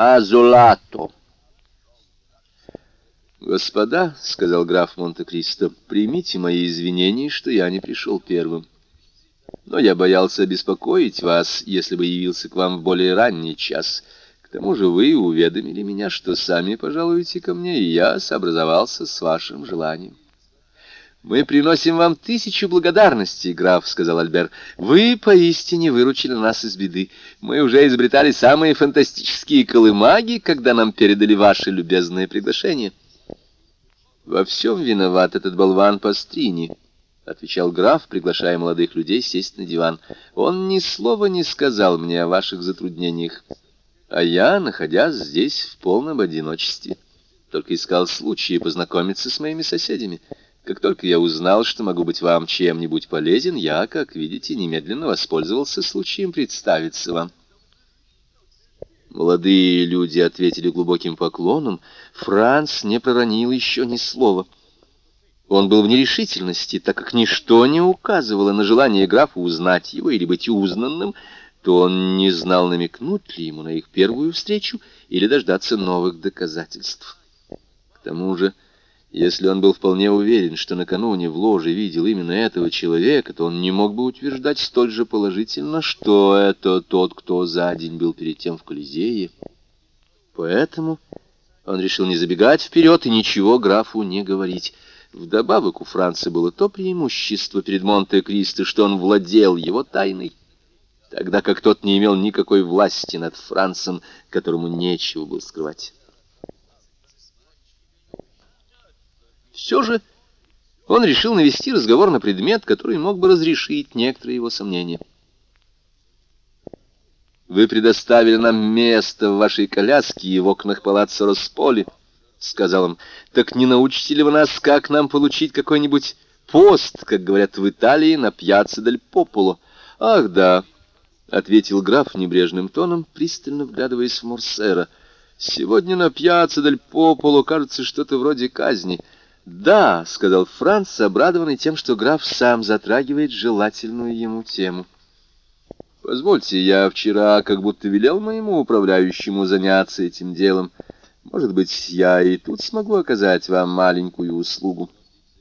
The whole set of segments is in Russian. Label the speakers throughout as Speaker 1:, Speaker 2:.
Speaker 1: Мазулато. «Господа», — сказал граф Монте-Кристо, — «примите мои извинения, что я не пришел первым. Но я боялся беспокоить вас, если бы явился к вам в более ранний час. К тому же вы уведомили меня, что сами пожалуете ко мне, и я сообразовался с вашим желанием». «Мы приносим вам тысячу благодарностей, граф», — сказал Альбер. «Вы поистине выручили нас из беды. Мы уже изобретали самые фантастические колымаги, когда нам передали ваше любезное приглашение». «Во всем виноват этот болван Пастрини», — отвечал граф, приглашая молодых людей сесть на диван. «Он ни слова не сказал мне о ваших затруднениях, а я, находясь здесь в полном одиночестве, только искал случаи познакомиться с моими соседями. Как только я узнал, что могу быть вам чем-нибудь полезен, я, как видите, немедленно воспользовался случаем представиться вам». Молодые люди ответили глубоким поклоном. Франц не проронил еще ни слова. Он был в нерешительности, так как ничто не указывало на желание графа узнать его или быть узнанным, то он не знал, намекнуть ли ему на их первую встречу или дождаться новых доказательств. К тому же... Если он был вполне уверен, что накануне в ложе видел именно этого человека, то он не мог бы утверждать столь же положительно, что это тот, кто за день был перед тем в Колизее. Поэтому он решил не забегать вперед и ничего графу не говорить. Вдобавок у Франции было то преимущество перед Монте-Кристо, что он владел его тайной, тогда как тот не имел никакой власти над Францем, которому нечего было скрывать. Все же он решил навести разговор на предмет, который мог бы разрешить некоторые его сомнения. «Вы предоставили нам место в вашей коляске и в окнах палаццо Росполи», — сказал он. «Так не научите ли вы нас, как нам получить какой-нибудь пост, как говорят в Италии, на пьяцца дель Пополо?» «Ах, да», — ответил граф небрежным тоном, пристально вглядываясь в Морсера. «Сегодня на пьяцца дель Пополо кажется что-то вроде казни». «Да», — сказал Франц, обрадованный тем, что граф сам затрагивает желательную ему тему. «Позвольте, я вчера как будто велел моему управляющему заняться этим делом. Может быть, я и тут смогу оказать вам маленькую услугу».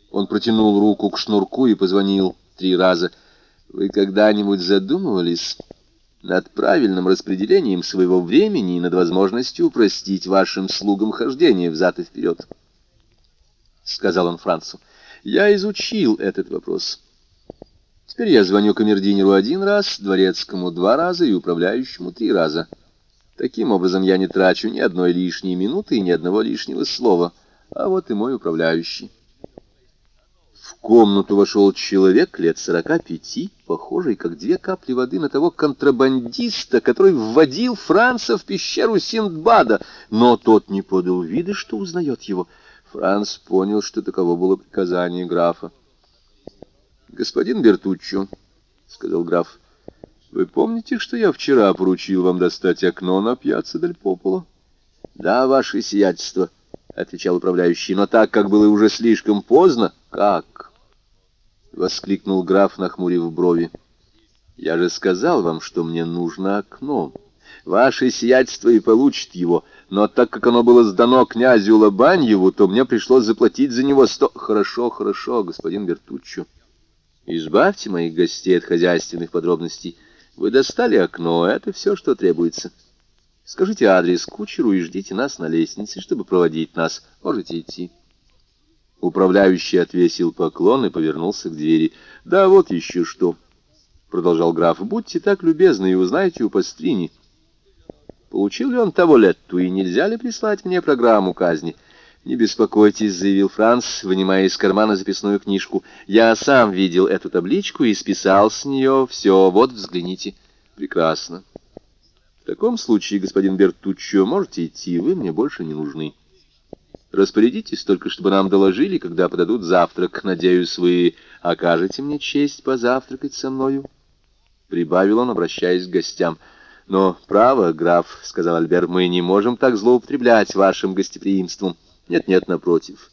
Speaker 1: Он протянул руку к шнурку и позвонил три раза. «Вы когда-нибудь задумывались над правильным распределением своего времени и над возможностью упростить вашим слугам хождение взад и вперед?» — сказал он Францу. «Я изучил этот вопрос. Теперь я звоню камердинеру один раз, дворецкому два раза и управляющему три раза. Таким образом я не трачу ни одной лишней минуты и ни одного лишнего слова. А вот и мой управляющий». В комнату вошел человек лет сорока пяти, похожий, как две капли воды, на того контрабандиста, который вводил Франца в пещеру Синдбада, но тот не подал вида, что узнает его — Франц понял, что таково было приказание графа. «Господин Бертуччо», — сказал граф, — «вы помните, что я вчера поручил вам достать окно на пьяцца Дель Пополо?» «Да, ваше сиятельство», — отвечал управляющий, — «но так как было уже слишком поздно...» «Как?» — воскликнул граф, нахмурив брови. «Я же сказал вам, что мне нужно окно. Ваше сиятельство и получит его» но так как оно было сдано князю Лобаньеву, то мне пришлось заплатить за него сто... Хорошо, хорошо, господин Бертуччо. Избавьте моих гостей от хозяйственных подробностей. Вы достали окно, это все, что требуется. Скажите адрес кучеру и ждите нас на лестнице, чтобы проводить нас. Можете идти. Управляющий отвесил поклон и повернулся к двери. «Да вот еще что», — продолжал граф, — «будьте так любезны и узнайте у Пастрини». Получил ли он того летту, и нельзя ли прислать мне программу казни? «Не беспокойтесь», — заявил Франц, вынимая из кармана записную книжку. «Я сам видел эту табличку и списал с нее все. Вот, взгляните». «Прекрасно. В таком случае, господин Бертуччо, можете идти, вы мне больше не нужны. Распорядитесь только, чтобы нам доложили, когда подадут завтрак. Надеюсь, вы окажете мне честь позавтракать со мною?» Прибавил он, обращаясь к гостям. «Но, право, граф, — сказал Альбер, — мы не можем так злоупотреблять вашим гостеприимством. Нет-нет, напротив.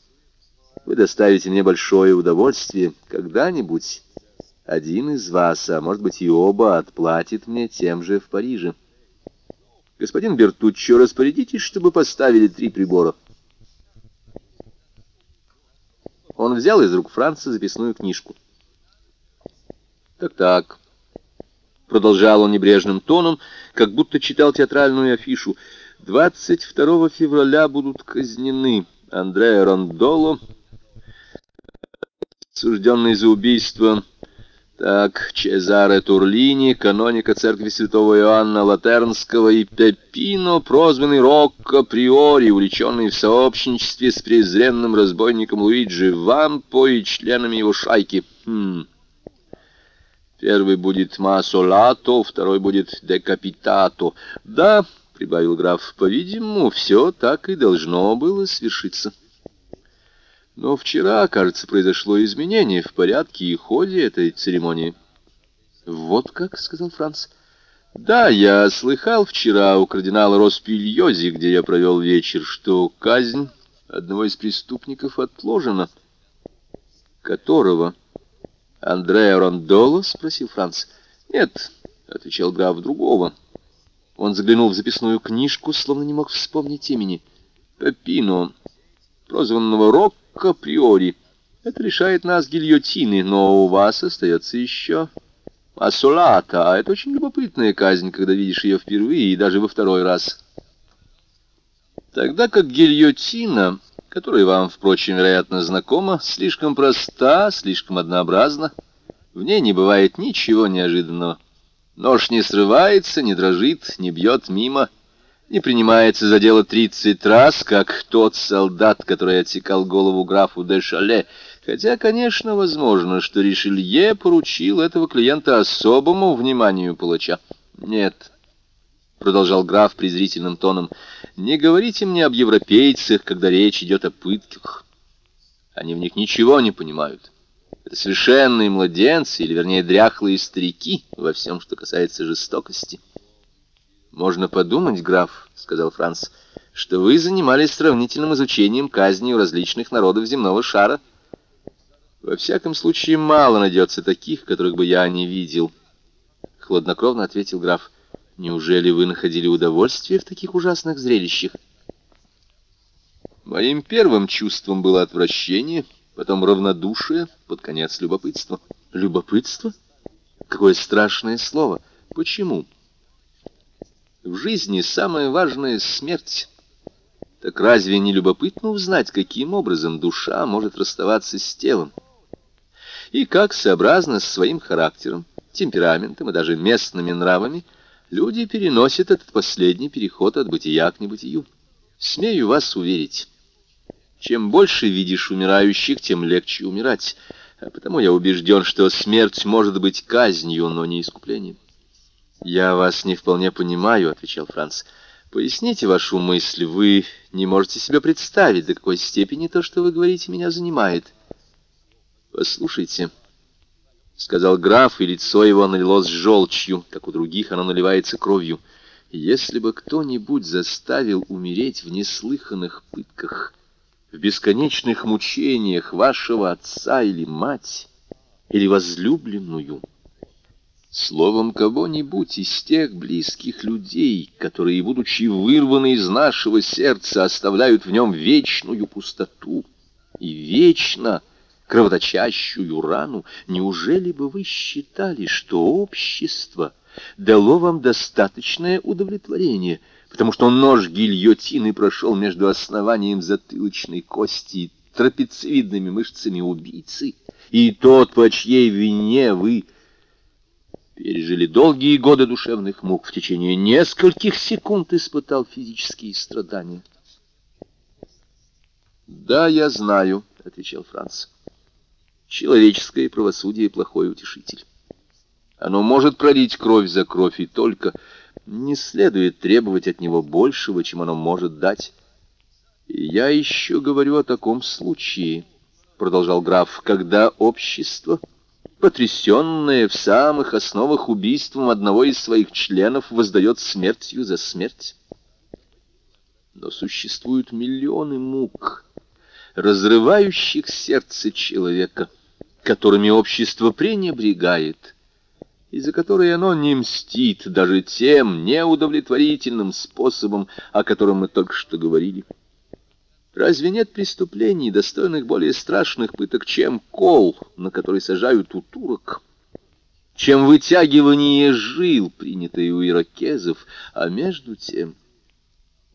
Speaker 1: Вы доставите мне большое удовольствие. Когда-нибудь один из вас, а может быть и оба, отплатит мне тем же в Париже». Господин Бертуччо, распорядитесь, чтобы поставили три прибора. Он взял из рук Франца записную книжку. «Так-так», — продолжал он небрежным тоном, как будто читал театральную афишу, «22 февраля будут казнены Андреа Рондоло, осужденный за убийство так, Чезаре Турлини, каноника церкви святого Иоанна Латернского и Пеппино, прозванный Рокко Приори, увлеченный в сообщничестве с презренным разбойником Луиджи Вампо и членами его шайки. Хм. Первый будет Масолато, второй будет Декапитато. Да, — прибавил граф, — по-видимому, все так и должно было свершиться. Но вчера, кажется, произошло изменение в порядке и ходе этой церемонии. «Вот как», — сказал Франц. «Да, я слыхал вчера у кардинала Роспильози, где я провел вечер, что казнь одного из преступников отложена». «Которого?» «Андреа Рондоло?» — спросил Франц. «Нет», — отвечал граф, — «другого». Он заглянул в записную книжку, словно не мог вспомнить имени. «Пепино, прозванного Рок, априори. Это лишает нас гильотины, но у вас остается еще ассолата, а это очень любопытная казнь, когда видишь ее впервые и даже во второй раз. Тогда как гильотина, которая вам, впрочем, вероятно, знакома, слишком проста, слишком однообразна, в ней не бывает ничего неожиданного. Нож не срывается, не дрожит, не бьет мимо, не принимается за дело тридцать раз, как тот солдат, который отсекал голову графу де Шале, хотя, конечно, возможно, что Ришелье поручил этого клиента особому вниманию палача. Нет, — продолжал граф презрительным тоном, — не говорите мне об европейцах, когда речь идет о пытках. Они в них ничего не понимают. Это совершенные младенцы, или, вернее, дряхлые старики во всем, что касается жестокости. «Можно подумать, граф», — сказал Франц, — «что вы занимались сравнительным изучением казни у различных народов земного шара». «Во всяком случае, мало найдется таких, которых бы я не видел», — хладнокровно ответил граф. «Неужели вы находили удовольствие в таких ужасных зрелищах?» Моим первым чувством было отвращение, потом равнодушие, под конец любопытство. Любопытство? Какое страшное слово! Почему? В жизни самое важное — смерть. Так разве не любопытно узнать, каким образом душа может расставаться с телом? И как, сообразно с своим характером, темпераментом и даже местными нравами, люди переносят этот последний переход от бытия к небытию. Смею вас уверить, чем больше видишь умирающих, тем легче умирать, а потому я убежден, что смерть может быть казнью, но не искуплением. «Я вас не вполне понимаю», — отвечал Франц. «Поясните вашу мысль. Вы не можете себе представить, до какой степени то, что вы говорите, меня занимает». «Послушайте», — сказал граф, и лицо его налилось желчью, как у других оно наливается кровью. «Если бы кто-нибудь заставил умереть в неслыханных пытках, в бесконечных мучениях вашего отца или мать, или возлюбленную...» Словом, кого-нибудь из тех близких людей, которые, будучи вырваны из нашего сердца, оставляют в нем вечную пустоту и вечно кровоточащую рану, неужели бы вы считали, что общество дало вам достаточное удовлетворение, потому что нож гильотины прошел между основанием затылочной кости и трапециевидными мышцами убийцы, и тот, по чьей вине вы пережили долгие годы душевных мук, в течение нескольких секунд испытал физические страдания. «Да, я знаю», — отвечал Франц. «Человеческое правосудие — плохой утешитель. Оно может пролить кровь за кровь, и только не следует требовать от него большего, чем оно может дать. Я еще говорю о таком случае», — продолжал граф, — «когда общество...» потрясенная в самых основах убийством одного из своих членов, воздает смертью за смерть. Но существуют миллионы мук, разрывающих сердце человека, которыми общество пренебрегает, и за которые оно не мстит даже тем неудовлетворительным способом, о котором мы только что говорили. Разве нет преступлений, достойных более страшных пыток, чем кол, на который сажают у турок, чем вытягивание жил, принятое у иракезов, а между тем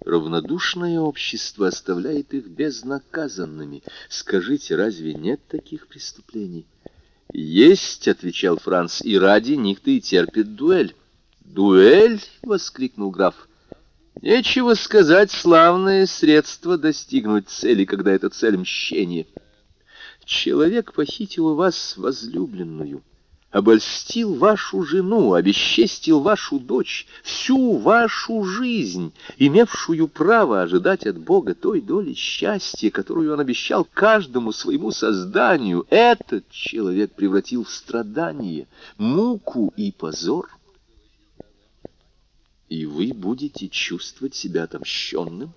Speaker 1: равнодушное общество оставляет их безнаказанными. Скажите, разве нет таких преступлений? «Есть», — отвечал Франц, — «и ради них-то и терпит дуэль». «Дуэль?» — воскликнул граф. Нечего сказать, славное средство достигнуть цели, когда эта цель мщение. Человек похитил у вас возлюбленную, обольстил вашу жену, обесчестил вашу дочь, всю вашу жизнь, имевшую право ожидать от Бога той доли счастья, которую он обещал каждому своему созданию. Этот человек превратил в страдание, муку и позор и вы будете чувствовать себя отомщенным?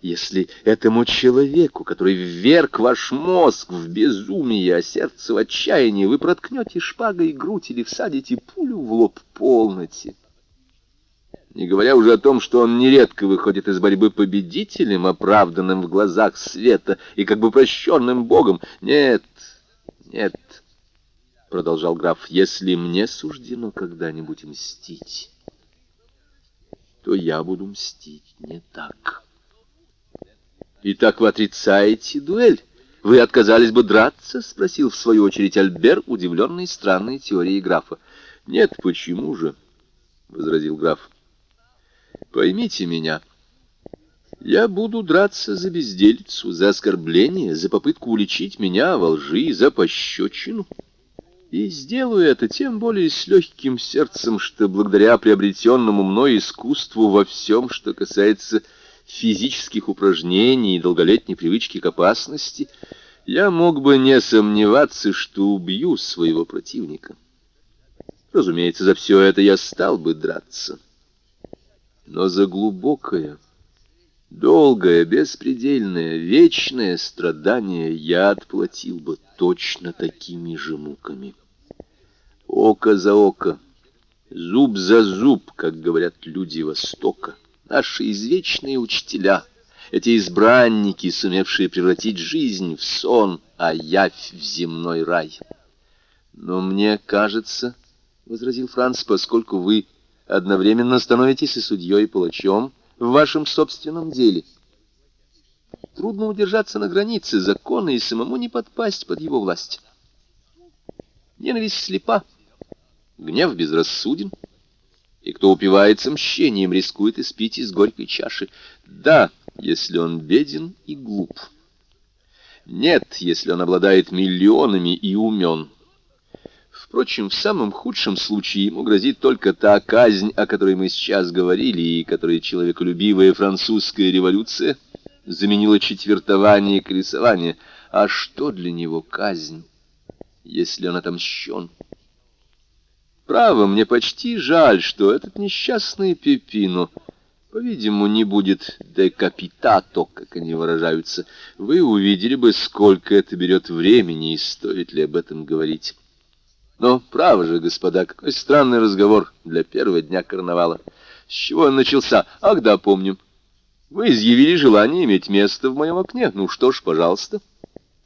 Speaker 1: Если этому человеку, который вверг ваш мозг в безумие, а сердце в отчаянии, вы проткнете шпагой грудь или всадите пулю в лоб полноте, не говоря уже о том, что он нередко выходит из борьбы победителем, оправданным в глазах света и как бы прощенным Богом. Нет, нет, — продолжал граф, — если мне суждено когда-нибудь мстить то я буду мстить не так. «Итак, вы отрицаете дуэль? Вы отказались бы драться?» — спросил в свою очередь Альбер, удивленный странной теорией графа. «Нет, почему же?» — возразил граф. «Поймите меня». Я буду драться за безделицу, за оскорбление, за попытку уличить меня во лжи, за пощечину. И сделаю это тем более с легким сердцем, что благодаря приобретенному мной искусству во всем, что касается физических упражнений и долголетней привычки к опасности, я мог бы не сомневаться, что убью своего противника. Разумеется, за все это я стал бы драться. Но за глубокое, долгое, беспредельное, вечное страдание я отплатил бы точно такими же муками. Око за око, зуб за зуб, как говорят люди Востока, наши извечные учителя, эти избранники, сумевшие превратить жизнь в сон, а явь в земной рай. Но мне кажется, — возразил Франц, — поскольку вы одновременно становитесь и судьей, и палачом в вашем собственном деле — Трудно удержаться на границе закона и самому не подпасть под его власть. Ненависть слепа, гнев безрассуден, и кто упивается мщением, рискует испить из горькой чаши. Да, если он беден и глуп. Нет, если он обладает миллионами и умен. Впрочем, в самом худшем случае ему грозит только та казнь, о которой мы сейчас говорили, и которой человеколюбивая французская революция — заменила четвертование и колесование. А что для него казнь, если он отомщен? Право, мне почти жаль, что этот несчастный Пепино, по-видимому, не будет декапитато, как они выражаются. Вы увидели бы, сколько это берет времени и стоит ли об этом говорить. Но, право же, господа, какой странный разговор для первого дня карнавала. С чего он начался? Ах да, помню. Вы изъявили желание иметь место в моем окне. Ну что ж, пожалуйста.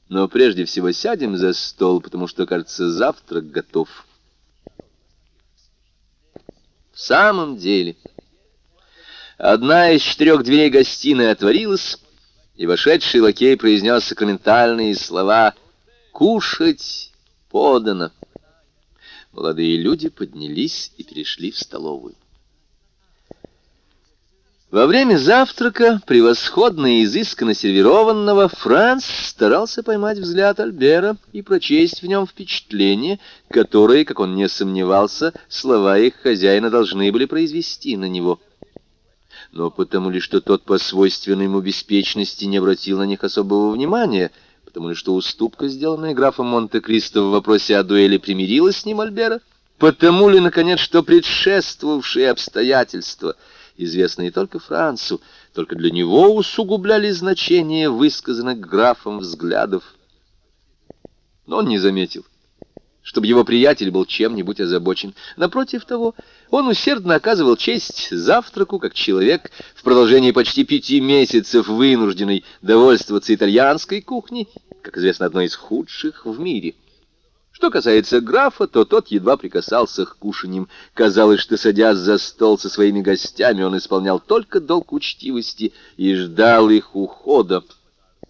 Speaker 1: Но прежде всего сядем за стол, потому что, кажется, завтрак готов. В самом деле, одна из четырех дверей гостиной отворилась, и вошедший лакей произнес сакраментальные слова «Кушать подано». Молодые люди поднялись и перешли в столовую. Во время завтрака, превосходно и изысканно сервированного, Франц старался поймать взгляд Альбера и прочесть в нем впечатление, которое, как он не сомневался, слова их хозяина должны были произвести на него. Но потому ли, что тот по свойственной ему беспечности не обратил на них особого внимания, потому ли, что уступка, сделанная графом Монте-Кристо в вопросе о дуэли, примирила с ним Альбера, потому ли, наконец, что предшествовавшие обстоятельства — известные только Францу, только для него усугубляли значение высказанных графом взглядов. Но он не заметил чтобы его приятель был чем-нибудь озабочен. Напротив того, он усердно оказывал честь завтраку, как человек, в продолжении почти пяти месяцев вынужденный довольствоваться итальянской кухней, как известно, одной из худших в мире. Что касается графа, то тот едва прикасался к кушаньям. Казалось, что, садясь за стол со своими гостями, он исполнял только долг учтивости и ждал их ухода,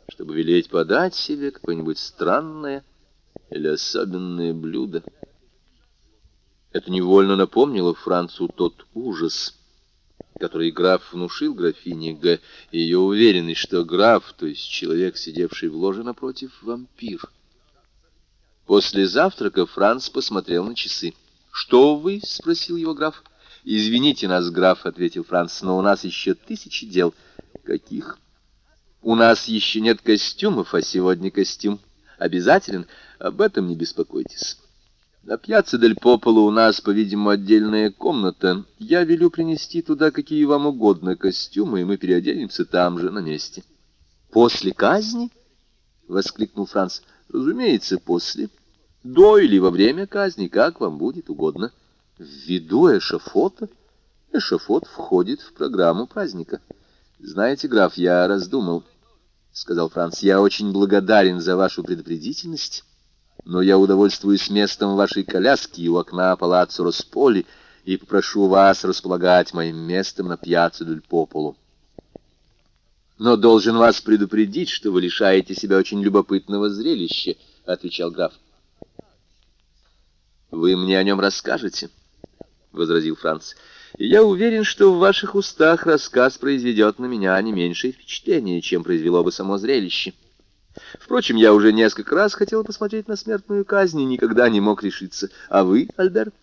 Speaker 1: чтобы велеть подать себе какое-нибудь странное или особенное блюдо. Это невольно напомнило Францу тот ужас, который граф внушил графине Г. и ее уверенность, что граф, то есть человек, сидевший в ложе напротив, вампир. После завтрака Франц посмотрел на часы. «Что вы?» — спросил его граф. «Извините нас, граф», — ответил Франц, — «но у нас еще тысячи дел». «Каких?» «У нас еще нет костюмов, а сегодня костюм обязателен. Об этом не беспокойтесь». На пьяце Дель Пополо у нас, по-видимому, отдельная комната. Я велю принести туда какие вам угодно костюмы, и мы переоденемся там же, на месте. — После казни? — воскликнул Франц. — Разумеется, после. До или во время казни, как вам будет угодно. Ввиду эшафота, эшафот входит в программу праздника. Знаете, граф, я раздумал, — сказал Франц, — я очень благодарен за вашу предупредительность, но я удовольствуюсь местом вашей коляски у окна палаццо Росполи и попрошу вас располагать моим местом на пьяццо Дель Пополу. Но должен вас предупредить, что вы лишаете себя очень любопытного зрелища, — отвечал граф. «Вы мне о нем расскажете?» — возразил Франц. «Я уверен, что в ваших устах рассказ произведет на меня не меньшее впечатление, чем произвело бы само зрелище. Впрочем, я уже несколько раз хотел посмотреть на смертную казнь и никогда не мог решиться. А вы, Альберт?»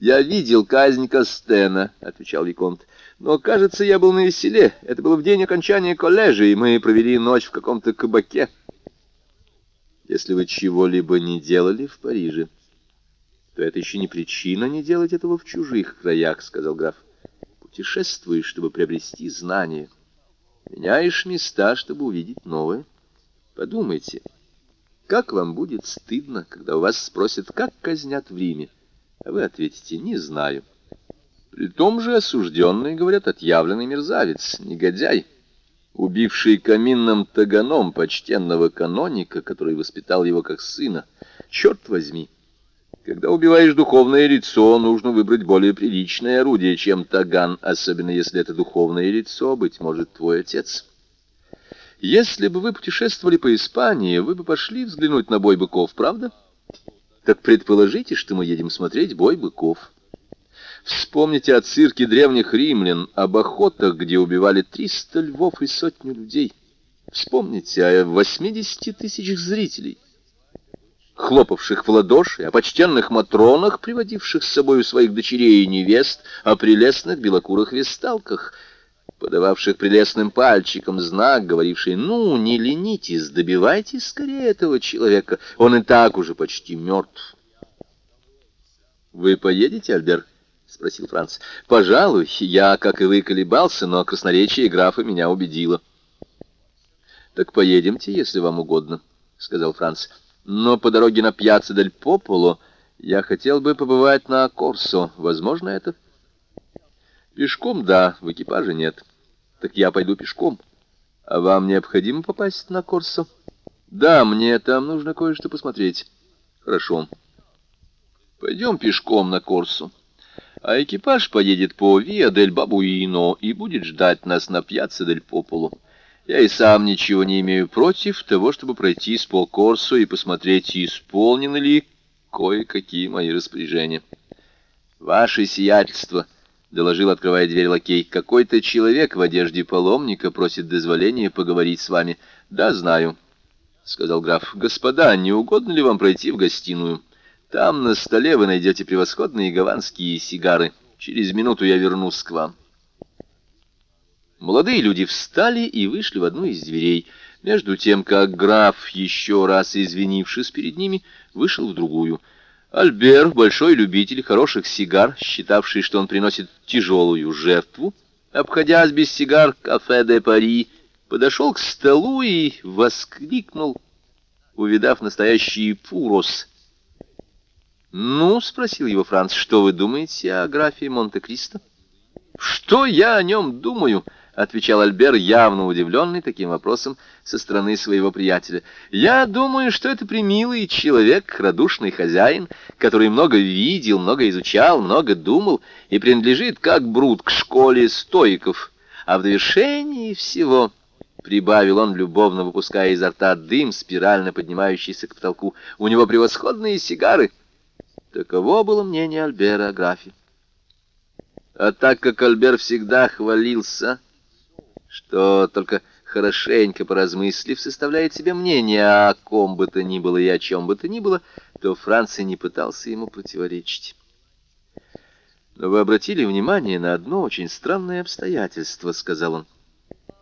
Speaker 1: «Я видел казнь Костена», — отвечал Виконт. «Но, кажется, я был на веселе. Это было в день окончания колледжа, и мы провели ночь в каком-то кабаке». «Если вы чего-либо не делали в Париже...» то это еще не причина не делать этого в чужих краях, — сказал граф. Путешествуешь, чтобы приобрести знания. Меняешь места, чтобы увидеть новое. Подумайте, как вам будет стыдно, когда у вас спросят, как казнят в Риме, а вы ответите «не знаю». При том же осужденный, говорят, отъявленный мерзавец, негодяй, убивший каминным таганом почтенного каноника, который воспитал его как сына. Черт возьми! Когда убиваешь духовное лицо, нужно выбрать более приличное орудие, чем таган, особенно если это духовное лицо, быть может, твой отец. Если бы вы путешествовали по Испании, вы бы пошли взглянуть на бой быков, правда? Так предположите, что мы едем смотреть бой быков. Вспомните о цирке древних римлян, об охотах, где убивали триста львов и сотню людей. Вспомните о 80 тысячах зрителей хлопавших в ладоши, о почтенных матронах, приводивших с собой своих дочерей и невест, о прелестных белокурых весталках, подававших прелестным пальчиком знак, говоривший «Ну, не ленитесь, добивайтесь скорее этого человека, он и так уже почти мертв». «Вы поедете, Альбер?» — спросил Франц. «Пожалуй, я, как и вы, колебался, но красноречие графа меня убедило». «Так поедемте, если вам угодно», — сказал Франц. Но по дороге на пьяцца дель Пополо я хотел бы побывать на Корсо. Возможно это? Пешком, да, в экипаже нет. Так я пойду пешком. А вам необходимо попасть на Корсо? Да, мне там нужно кое-что посмотреть. Хорошо. Пойдем пешком на Корсо. А экипаж поедет по Виа дель Бабуино и будет ждать нас на пьяцца дель Пополо. Я и сам ничего не имею против того, чтобы пройти с полкорсу и посмотреть, исполнены ли кое-какие мои распоряжения. Ваше сиятельство, — доложил, открывая дверь лакей, — какой-то человек в одежде паломника просит дозволения поговорить с вами. Да, знаю, — сказал граф. Господа, не угодно ли вам пройти в гостиную? Там на столе вы найдете превосходные гаванские сигары. Через минуту я вернусь к вам. Молодые люди встали и вышли в одну из дверей, между тем, как граф, еще раз извинившись перед ними, вышел в другую. Альбер, большой любитель хороших сигар, считавший, что он приносит тяжелую жертву, обходясь без сигар кафе де Пари, подошел к столу и воскликнул, увидав настоящий пурос. «Ну, — спросил его Франц, — что вы думаете о графе Монте-Кристо?» «Что я о нем думаю?» — отвечал Альбер, явно удивленный таким вопросом со стороны своего приятеля. «Я думаю, что это примилый человек, радушный хозяин, который много видел, много изучал, много думал и принадлежит, как Брут, к школе стоиков. А в довершении всего...» — прибавил он, любовно выпуская изо рта дым, спирально поднимающийся к потолку. «У него превосходные сигары». Таково было мнение Альбера о графе. А так как Альбер всегда хвалился что только хорошенько поразмыслив, составляет себе мнение о ком бы то ни было и о чем бы то ни было, то Франция не пытался ему противоречить. «Но вы обратили внимание на одно очень странное обстоятельство», — сказал он.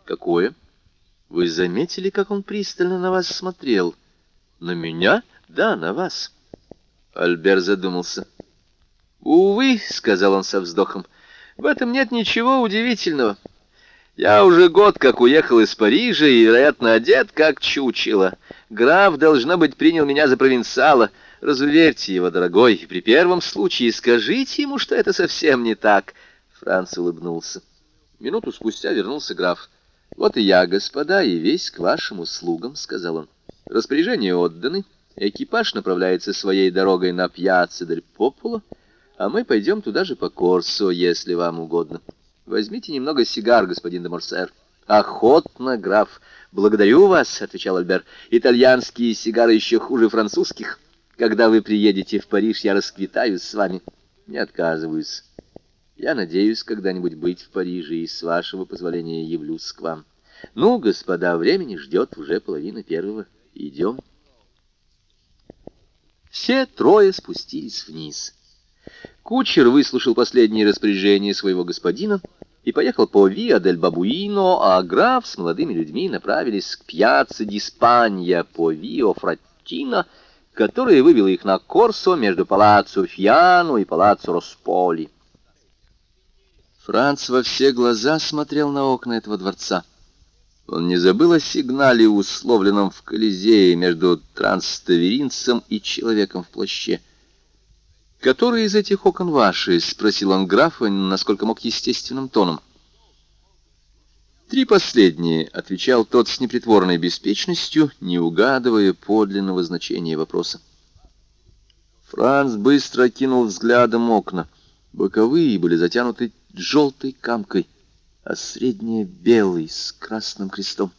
Speaker 1: «Какое? Вы заметили, как он пристально на вас смотрел?» «На меня? Да, на вас». Альбер задумался. «Увы», — сказал он со вздохом, — «в этом нет ничего удивительного». Я уже год как уехал из Парижа и, вероятно, одет как чучело. Граф, должно быть, принял меня за провинциала. Разуверьте его, дорогой, при первом случае скажите ему, что это совсем не так. Франц улыбнулся. Минуту спустя вернулся граф. «Вот и я, господа, и весь к вашим услугам», — сказал он. «Распоряжения отданы, экипаж направляется своей дорогой на пьяцца дель Пополо, а мы пойдем туда же по Корсо, если вам угодно». Возьмите немного сигар, господин де Морсер. Охотно, граф. Благодарю вас, отвечал Альбер. Итальянские сигары еще хуже французских. Когда вы приедете в Париж, я расквитаюсь с вами. Не отказываюсь. Я надеюсь когда-нибудь быть в Париже и, с вашего позволения, явлюсь к вам. Ну, господа, времени ждет уже половина первого. Идем. Все трое спустились вниз. Кучер выслушал последние распоряжения своего господина и поехал по Виа-дель-Бабуино, а граф с молодыми людьми направились к пьяце Диспанья по Вио-Фраттино, которая вывела их на Корсо между Палаццо Фьяно и Палаццо Росполи. Франц во все глаза смотрел на окна этого дворца. Он не забыл о сигнале, условленном в Колизее между транставеринцем и человеком в плаще — «Который из этих окон ваши?» — спросил он графа, насколько мог естественным тоном. «Три последние», — отвечал тот с непритворной беспечностью, не угадывая подлинного значения вопроса. Франц быстро кинул взглядом окна. Боковые были затянуты желтой камкой, а средние — белый с красным крестом.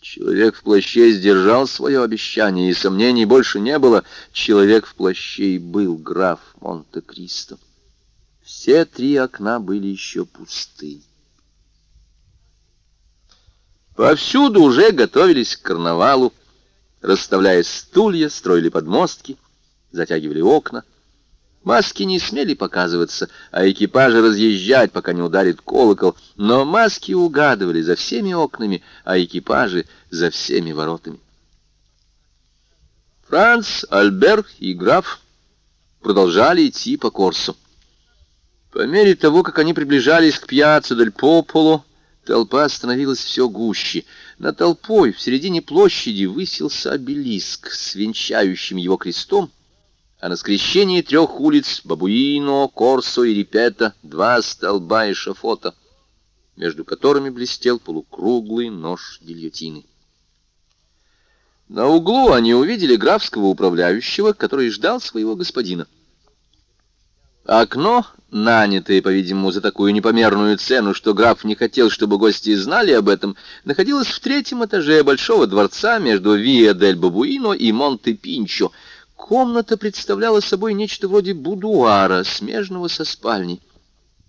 Speaker 1: Человек в плаще сдержал свое обещание, и сомнений больше не было. Человек в плаще и был граф Монте-Кристо. Все три окна были еще пусты. Повсюду уже готовились к карнавалу, расставляя стулья, строили подмостки, затягивали окна. Маски не смели показываться, а экипажи разъезжать, пока не ударит колокол, но маски угадывали за всеми окнами, а экипажи за всеми воротами. Франц, Альбер и граф продолжали идти по Корсу. По мере того, как они приближались к пьяццо дель Пополо, толпа становилась все гуще. На толпой в середине площади высился обелиск с венчающим его крестом, а на скрещении трех улиц Бабуино, Корсо и Репета два столба и шафота, между которыми блестел полукруглый нож гильотины. На углу они увидели графского управляющего, который ждал своего господина. Окно, нанятое, по-видимому, за такую непомерную цену, что граф не хотел, чтобы гости знали об этом, находилось в третьем этаже большого дворца между Виа-дель-Бабуино и Монте-Пинчо — Комната представляла собой нечто вроде будуара, смежного со спальней.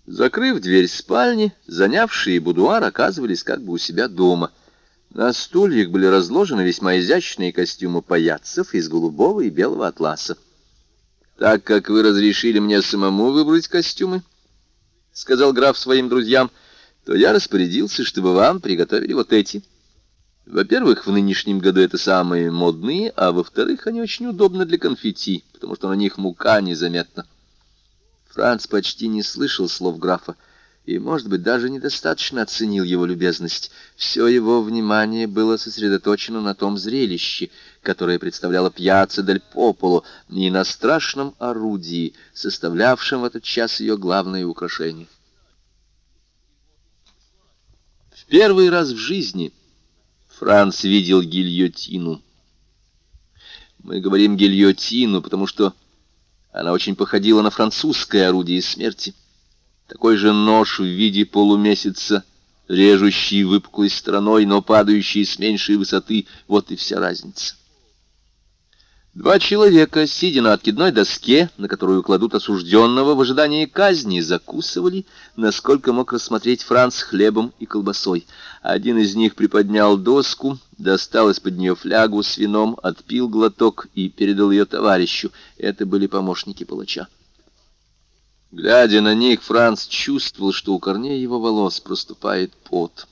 Speaker 1: Закрыв дверь спальни, занявшие будуар оказывались как бы у себя дома. На стульях были разложены весьма изящные костюмы паяцев из голубого и белого атласа. «Так как вы разрешили мне самому выбрать костюмы, — сказал граф своим друзьям, — то я распорядился, чтобы вам приготовили вот эти». Во-первых, в нынешнем году это самые модные, а во-вторых, они очень удобны для конфетти, потому что на них мука незаметна. Франц почти не слышал слов графа. и, может быть, даже недостаточно оценил его любезность. Все его внимание было сосредоточено на том зрелище, которое представляло пьяца Дель Пополо, и на страшном орудии, составлявшем в этот час ее главное украшение. В первый раз в жизни Франц видел гильотину. Мы говорим гильотину, потому что она очень походила на французское орудие смерти. Такой же нож в виде полумесяца, режущий выпуклой стороной, но падающий с меньшей высоты, вот и вся разница. Два человека, сидя на откидной доске, на которую кладут осужденного в ожидании казни, закусывали, насколько мог рассмотреть Франц хлебом и колбасой. Один из них приподнял доску, достал из-под нее флягу с вином, отпил глоток и передал ее товарищу. Это были помощники палача. Глядя на них, Франц чувствовал, что у корней его волос проступает пот.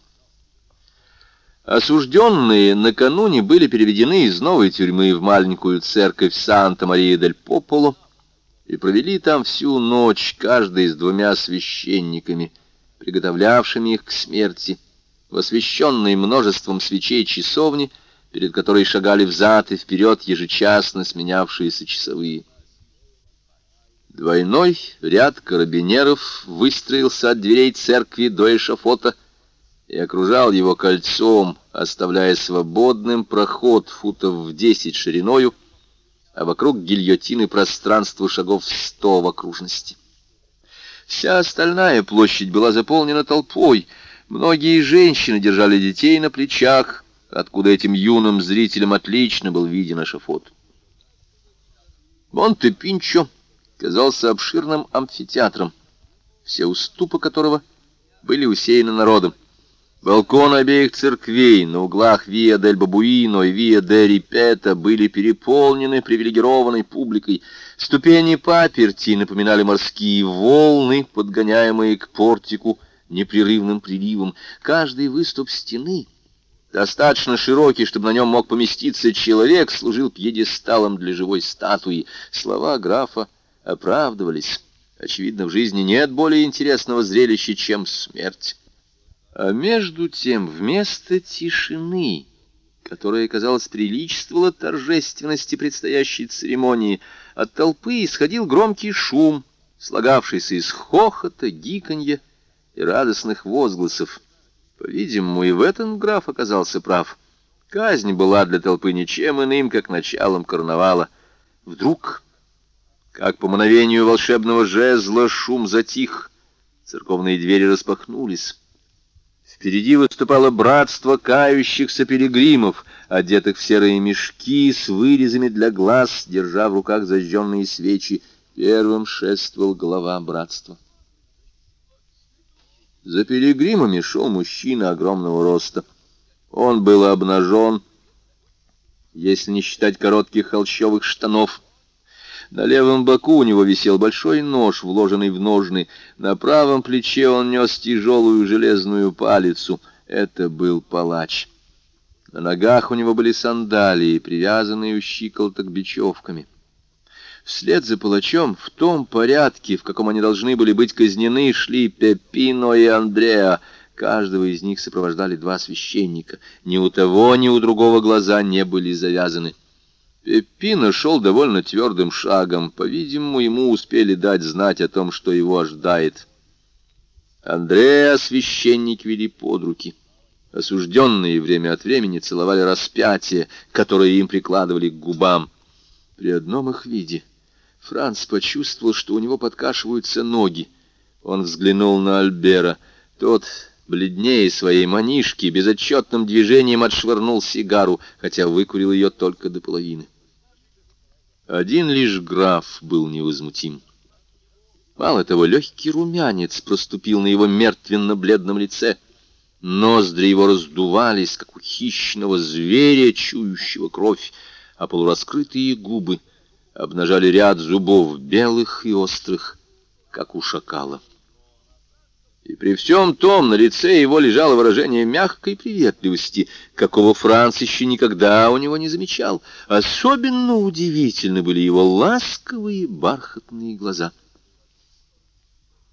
Speaker 1: Осужденные накануне были переведены из новой тюрьмы в маленькую церковь Санта-Мария-дель-Пополо и провели там всю ночь, каждый с двумя священниками, приготовлявшими их к смерти, в освященной множеством свечей часовни, перед которой шагали взад и вперед ежечасно сменявшиеся часовые. Двойной ряд карабинеров выстроился от дверей церкви до эшафота — и окружал его кольцом, оставляя свободным проход футов в десять шириною, а вокруг гильотины пространство шагов сто в окружности. Вся остальная площадь была заполнена толпой. Многие женщины держали детей на плечах, откуда этим юным зрителям отлично был виден эшафот. Монте-Пинчо казался обширным амфитеатром, все уступы которого были усеяны народом. Балконы обеих церквей на углах Виа дель Бабуино и Виа де Рипета были переполнены привилегированной публикой. Ступени паперти напоминали морские волны, подгоняемые к портику непрерывным приливом. Каждый выступ стены, достаточно широкий, чтобы на нем мог поместиться человек, служил пьедесталом для живой статуи. Слова графа оправдывались. Очевидно, в жизни нет более интересного зрелища, чем смерть. А между тем, вместо тишины, которая, казалось, приличествовала торжественности предстоящей церемонии, от толпы исходил громкий шум, слагавшийся из хохота, гиканья и радостных возгласов. По-видимому, и в этом граф оказался прав. Казнь была для толпы ничем иным, как началом карнавала. Вдруг, как по мановению волшебного жезла, шум затих, церковные двери распахнулись. Впереди выступало братство кающихся пилигримов, одетых в серые мешки с вырезами для глаз, держа в руках зажженные свечи. Первым шествовал глава братства. За пилигримами шел мужчина огромного роста. Он был обнажен, если не считать коротких холщовых штанов — на левом боку у него висел большой нож, вложенный в ножны. На правом плече он нес тяжелую железную палицу. Это был палач. На ногах у него были сандалии, привязанные у щиколоток бечевками. Вслед за палачом, в том порядке, в каком они должны были быть казнены, шли Пепино и Андреа. Каждого из них сопровождали два священника. Ни у того, ни у другого глаза не были завязаны. Пеппино шел довольно твердым шагом. По-видимому, ему успели дать знать о том, что его ожидает. Андрея священник вели под руки. Осужденные время от времени целовали распятие, которое им прикладывали к губам. При одном их виде Франц почувствовал, что у него подкашиваются ноги. Он взглянул на Альбера. Тот, бледнее своей манишки, безотчетным движением отшвырнул сигару, хотя выкурил ее только до половины. Один лишь граф был невозмутим. Мало того, легкий румянец проступил на его мертвенно-бледном лице. Ноздри его раздувались, как у хищного зверя, чующего кровь, а полураскрытые губы обнажали ряд зубов белых и острых, как у шакала. И при всем том на лице его лежало выражение мягкой приветливости, какого Франц еще никогда у него не замечал. Особенно удивительны были его ласковые бархатные глаза.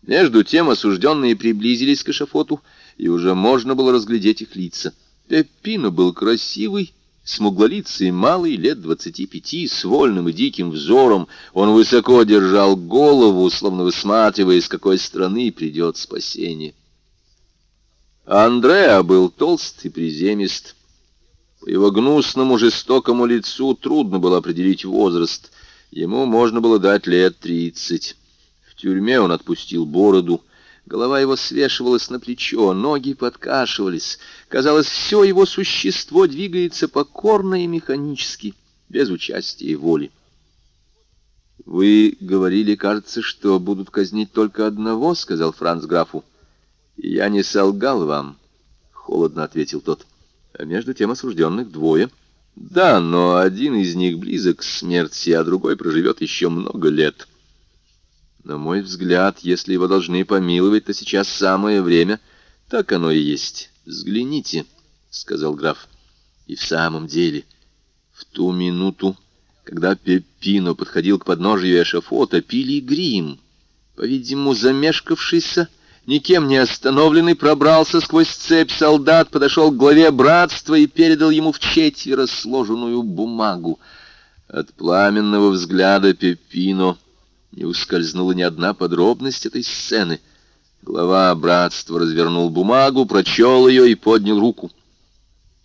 Speaker 1: Между тем осужденные приблизились к эшафоту, и уже можно было разглядеть их лица. Пеппино был красивый, смуглолицый, малый, лет двадцати пяти, с вольным и диким взором. Он высоко держал голову, словно высматривая, с какой страны придет спасение. Андреа был толст и приземист. По его гнусному, жестокому лицу трудно было определить возраст. Ему можно было дать лет тридцать. В тюрьме он отпустил бороду. Голова его свешивалась на плечо, ноги подкашивались. Казалось, все его существо двигается покорно и механически, без участия и воли. «Вы говорили, кажется, что будут казнить только одного», — сказал Франц графу. «Я не солгал вам», — холодно ответил тот. «А между тем осужденных двое». «Да, но один из них близок к смерти, а другой проживет еще много лет». На мой взгляд, если его должны помиловать, то сейчас самое время. Так оно и есть. Взгляните, — сказал граф. И в самом деле, в ту минуту, когда Пеппино подходил к подножию эшафота, Пилигрим, по-видимому, замешкавшийся, никем не остановленный, пробрался сквозь цепь солдат, подошел к главе братства и передал ему в четверо сложенную бумагу. От пламенного взгляда Пеппино не ускользнула ни одна подробность этой сцены. Глава братства развернул бумагу, прочел ее и поднял руку.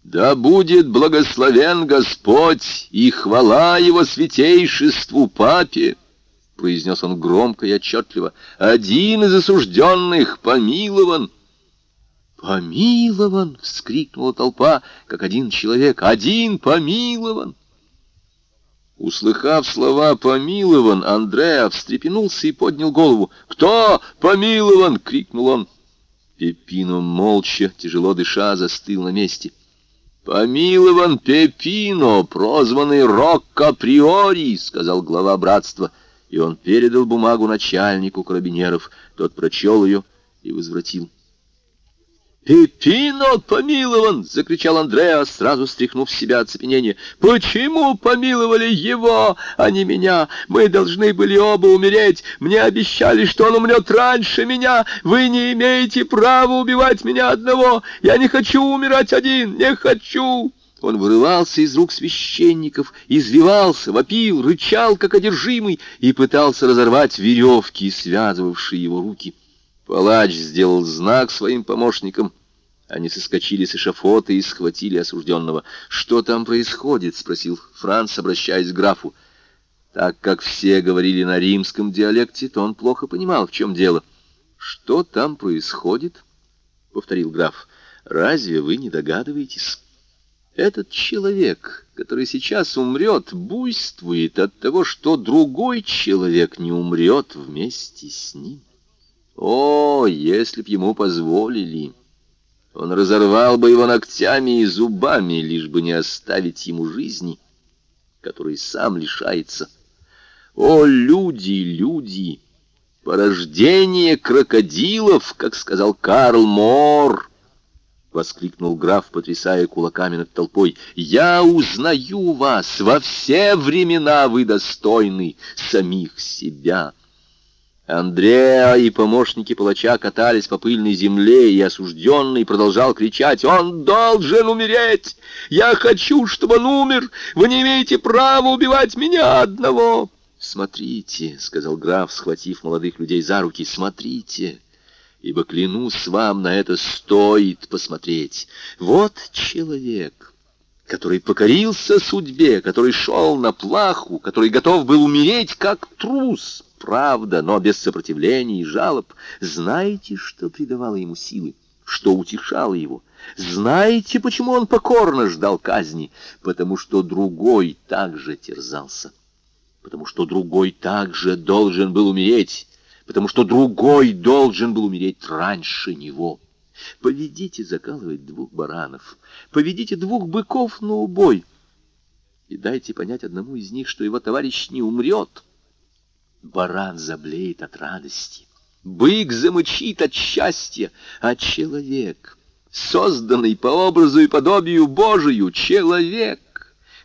Speaker 1: «Да будет благословен Господь и хвала Его святейшеству Папе!» произнес он громко и отчетливо. «Один из осужденных помилован!» «Помилован!» — вскрикнула толпа, как один человек. «Один помилован!» Услыхав слова «помилован», Андреа встрепенулся и поднял голову. «Кто помилован?» — крикнул он. Пепино молча, тяжело дыша, застыл на месте. «Помилован Пепино, прозванный Рокко Приори», — сказал глава братства, и он передал бумагу начальнику карабинеров. Тот прочел ее и возвратил. «Пепино помилован!» — закричал Андреа, сразу стряхнув с себя оцепенение. «Почему помиловали его, а не меня? Мы должны были оба умереть. Мне обещали, что он умрет раньше меня. Вы не имеете права убивать меня одного. Я не хочу умирать один, не хочу!» Он вырывался из рук священников, извивался, вопил, рычал, как одержимый, и пытался разорвать веревки, связывавшие его руки. Палач сделал знак своим помощникам. Они соскочили с эшафота и схватили осужденного. «Что там происходит?» — спросил Франц, обращаясь к графу. Так как все говорили на римском диалекте, то он плохо понимал, в чем дело. «Что там происходит?» — повторил граф. «Разве вы не догадываетесь?» Этот человек, который сейчас умрет, буйствует от того, что другой человек не умрет вместе с ним. О, если б ему позволили, он разорвал бы его ногтями и зубами, лишь бы не оставить ему жизни, которой сам лишается. О, люди, люди! Порождение крокодилов, как сказал Карл Мор! — воскликнул граф, потрясая кулаками над толпой. «Я узнаю вас! Во все времена вы достойны самих себя!» Андреа и помощники палача катались по пыльной земле, и осужденный продолжал кричать «Он должен умереть! Я хочу, чтобы он умер! Вы не имеете права убивать меня одного!» «Смотрите», — сказал граф, схватив молодых людей за руки, — «смотрите, ибо, клянусь вам, на это стоит посмотреть. Вот человек» который покорился судьбе, который шел на плаху, который готов был умереть как трус, правда, но без сопротивления и жалоб. Знаете, что придавало ему силы, что утешало его? Знаете, почему он покорно ждал казни? Потому что другой также терзался, потому что другой также должен был умереть, потому что другой должен был умереть раньше него. Поведите закалывать двух баранов, поведите двух быков на убой, и дайте понять одному из них, что его товарищ не умрет. Баран заблеет от радости, бык замычит от счастья, а человек, созданный по образу и подобию Божию, человек,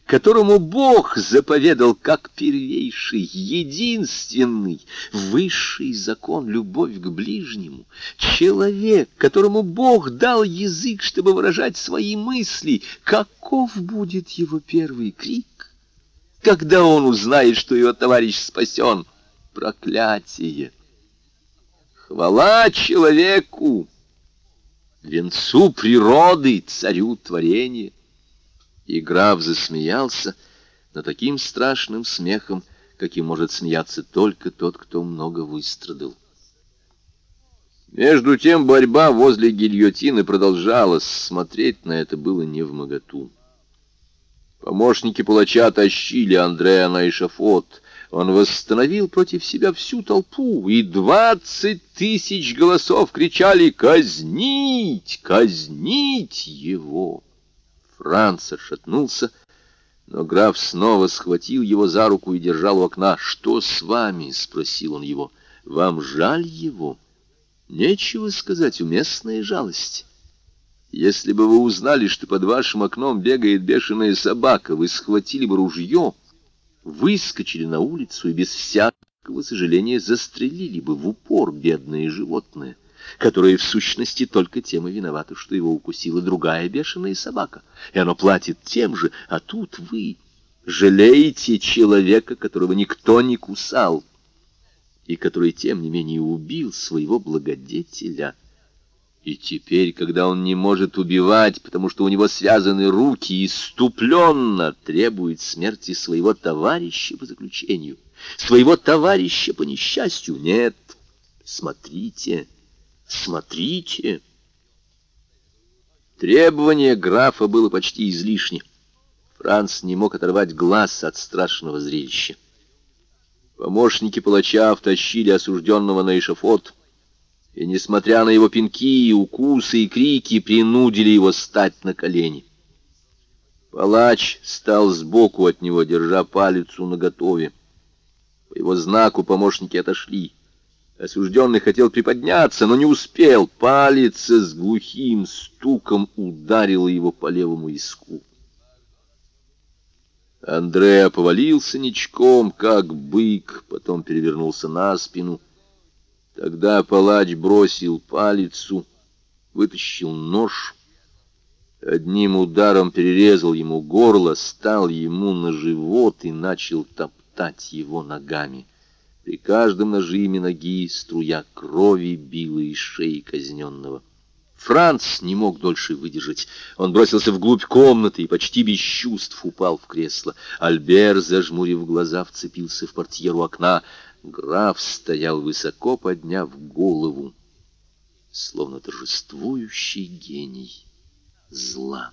Speaker 1: которому Бог заповедал как первейший, единственный, высший закон любовь к ближнему, человек, которому Бог дал язык, чтобы выражать свои мысли, каков будет его первый крик, когда он узнает, что его товарищ спасен? Проклятие! Хвала человеку! Венцу природы, царю творения! И граф засмеялся, но таким страшным смехом, каким может смеяться только тот, кто много выстрадал. Между тем борьба возле гильотины продолжалась, смотреть на это было не в моготу. Помощники палача тащили Андрея на эшафот. Он восстановил против себя всю толпу, и двадцать тысяч голосов кричали «Казнить! Казнить его!» Франц отшатнулся, но граф снова схватил его за руку и держал у окна. «Что с вами?» — спросил он его. «Вам жаль его?» «Нечего сказать, уместная жалость. Если бы вы узнали, что под вашим окном бегает бешеная собака, вы схватили бы ружье, выскочили на улицу и без всякого сожаления застрелили бы в упор бедное животное» которое в сущности только тем и виновато, что его укусила другая бешеная собака, и оно платит тем же, а тут вы жалеете человека, которого никто не кусал, и который, тем не менее, убил своего благодетеля. И теперь, когда он не может убивать, потому что у него связаны руки, иступленно требует смерти своего товарища по заключению, своего товарища по несчастью, нет, смотрите, Смотрите. Требование графа было почти излишне. Франц не мог оторвать глаз от страшного зрелища. Помощники палача втащили осужденного на эшафот, и, несмотря на его пинки, укусы и крики, принудили его стать на колени. Палач стал сбоку от него, держа палицу наготове. По его знаку помощники отошли. Осужденный хотел приподняться, но не успел. Палец с глухим стуком ударила его по левому иску. Андреа повалился ничком, как бык, потом перевернулся на спину. Тогда палач бросил палицу, вытащил нож, одним ударом перерезал ему горло, стал ему на живот и начал топтать его ногами. При каждом нажиме ноги струя крови била из шеи казненного. Франц не мог дольше выдержать. Он бросился вглубь комнаты и почти без чувств упал в кресло. Альбер, зажмурив глаза, вцепился в портьеру окна. Граф стоял высоко, подняв голову, словно торжествующий гений зла.